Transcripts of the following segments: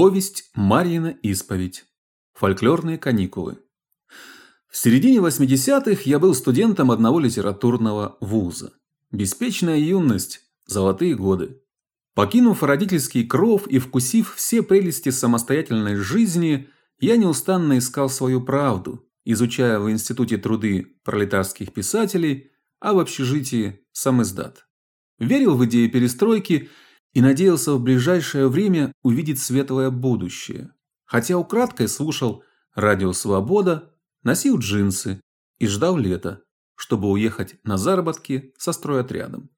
Повесть Марьина исповедь. Фольклорные каникулы. В середине 80-х я был студентом одного литературного вуза. Беспечная юность, золотые годы. Покинув родительский кров и вкусив все прелести самостоятельной жизни, я неустанно искал свою правду, изучая в институте труды пролетарских писателей, а в общежитии сам издат. Верил в идеи перестройки и надеялся в ближайшее время увидеть светлое будущее. Хотя украдкой слушал радио «Свобода», носил джинсы и ждал лета, чтобы уехать на заработки со стройотрядом.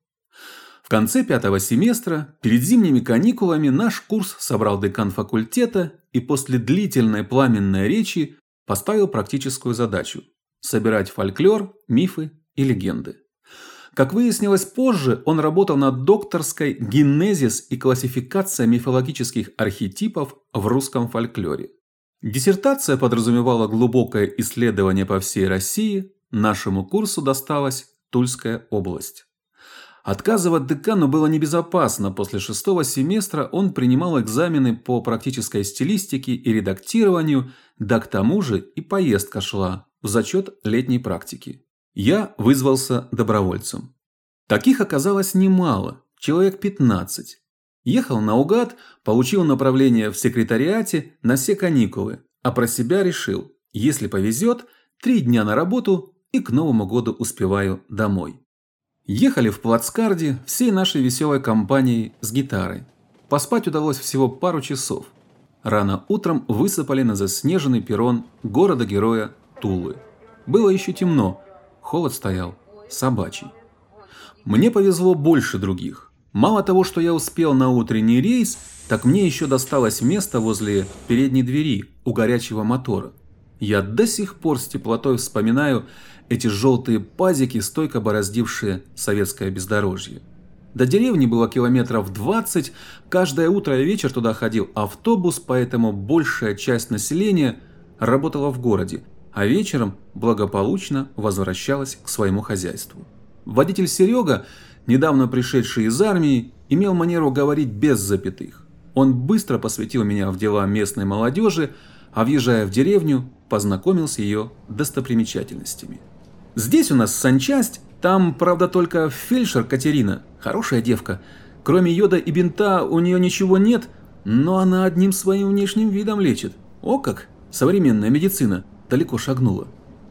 В конце пятого семестра, перед зимними каникулами, наш курс собрал декан факультета и после длительной пламенной речи поставил практическую задачу – собирать фольклор, мифы и легенды. Как выяснилось позже, он работал над докторской «Генезис и классификация мифологических архетипов в русском фольклоре». Диссертация подразумевала глубокое исследование по всей России, нашему курсу досталась Тульская область. Отказывать декану было небезопасно, после шестого семестра он принимал экзамены по практической стилистике и редактированию, да к тому же и поездка шла в зачет летней практики. Я вызвался добровольцем. Таких оказалось немало, человек 15. Ехал наугад, получил направление в секретариате на все каникулы, а про себя решил, если повезет, три дня на работу и к Новому году успеваю домой. Ехали в Плацкарде всей нашей веселой компанией с гитарой. Поспать удалось всего пару часов. Рано утром высыпали на заснеженный перрон города-героя Тулы. Было еще темно, Холод стоял собачий. Мне повезло больше других. Мало того, что я успел на утренний рейс, так мне еще досталось место возле передней двери у горячего мотора. Я до сих пор с теплотой вспоминаю эти желтые пазики, стойко бороздившие советское бездорожье. До деревни было километров 20, каждое утро и вечер туда ходил автобус, поэтому большая часть населения работала в городе, а вечером благополучно возвращалась к своему хозяйству. Водитель Серега, недавно пришедший из армии, имел манеру говорить без запятых. Он быстро посвятил меня в дела местной молодежи, а въезжая в деревню, познакомил с ее достопримечательностями. Здесь у нас санчасть, там, правда, только фельдшер Катерина, хорошая девка. Кроме йода и бинта у нее ничего нет, но она одним своим внешним видом лечит. О как, современная медицина далеко шагнула.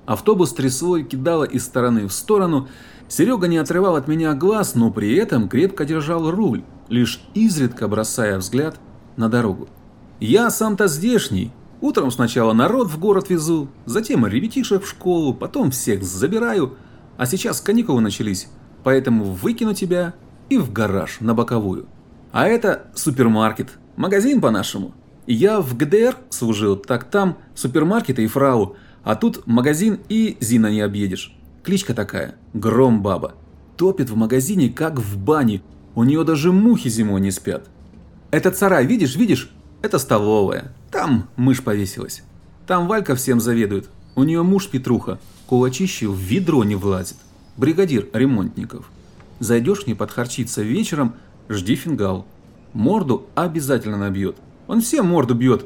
Автобус трясло и кидало из стороны в сторону. Серега не отрывал от меня глаз, но при этом крепко держал руль, лишь изредка бросая взгляд на дорогу. Я сам-то здешний. Утром сначала народ в город везу, затем ребятишек в школу, потом всех забираю. А сейчас каникулы начались, поэтому выкину тебя и в гараж на боковую. А это супермаркет, магазин по-нашему. Я в ГДР служил, так там супермаркеты и фрау, а тут магазин и Зина не объедешь. Кличка такая – Гром Баба. Топит в магазине, как в бане, у нее даже мухи зимой не спят. Этот сарай, видишь, видишь? Это столовая. Там мышь повесилась. Там Валька всем заведует. У нее муж Петруха, кулачище в ведро не влазит. Бригадир ремонтников. Зайдешь к ней подхарчиться вечером, жди фингал. Морду обязательно набьет. Он всем морду бьет,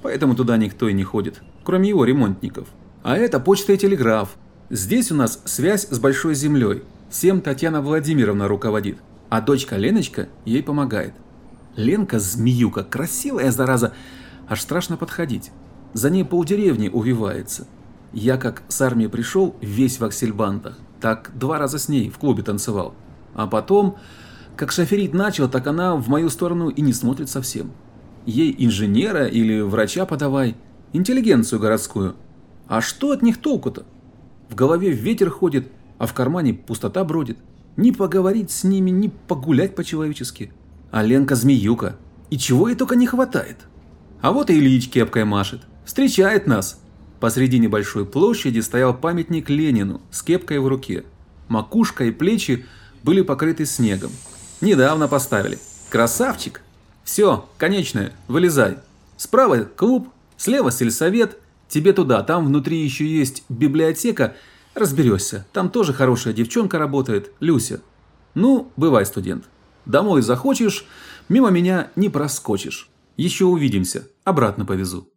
поэтому туда никто и не ходит, кроме его ремонтников. А это почта и телеграф. Здесь у нас связь с Большой Землей. Всем Татьяна Владимировна руководит, а дочка Леночка ей помогает. Ленка змеюка, красивая зараза, аж страшно подходить. За ней полдеревни увивается. Я как с армии пришел, весь в аксельбантах, так два раза с ней в клубе танцевал. А потом, как шоферить начал, так она в мою сторону и не смотрит совсем. Ей инженера или врача подавай, интеллигенцию городскую. А что от них толку-то? В голове ветер ходит, а в кармане пустота бродит. Ни поговорить с ними, ни погулять по-человечески. А Ленка змеюка. И чего ей только не хватает. А вот и Ильич кепкой машет. Встречает нас. Посреди небольшой площади стоял памятник Ленину с кепкой в руке. Макушка и плечи были покрыты снегом. Недавно поставили. Красавчик! Все, конечное, вылезай. Справа клуб, слева сельсовет, тебе туда, там внутри еще есть библиотека, разберешься, там тоже хорошая девчонка работает, Люся. Ну, бывай, студент. Домой захочешь, мимо меня не проскочишь. Еще увидимся. Обратно повезу.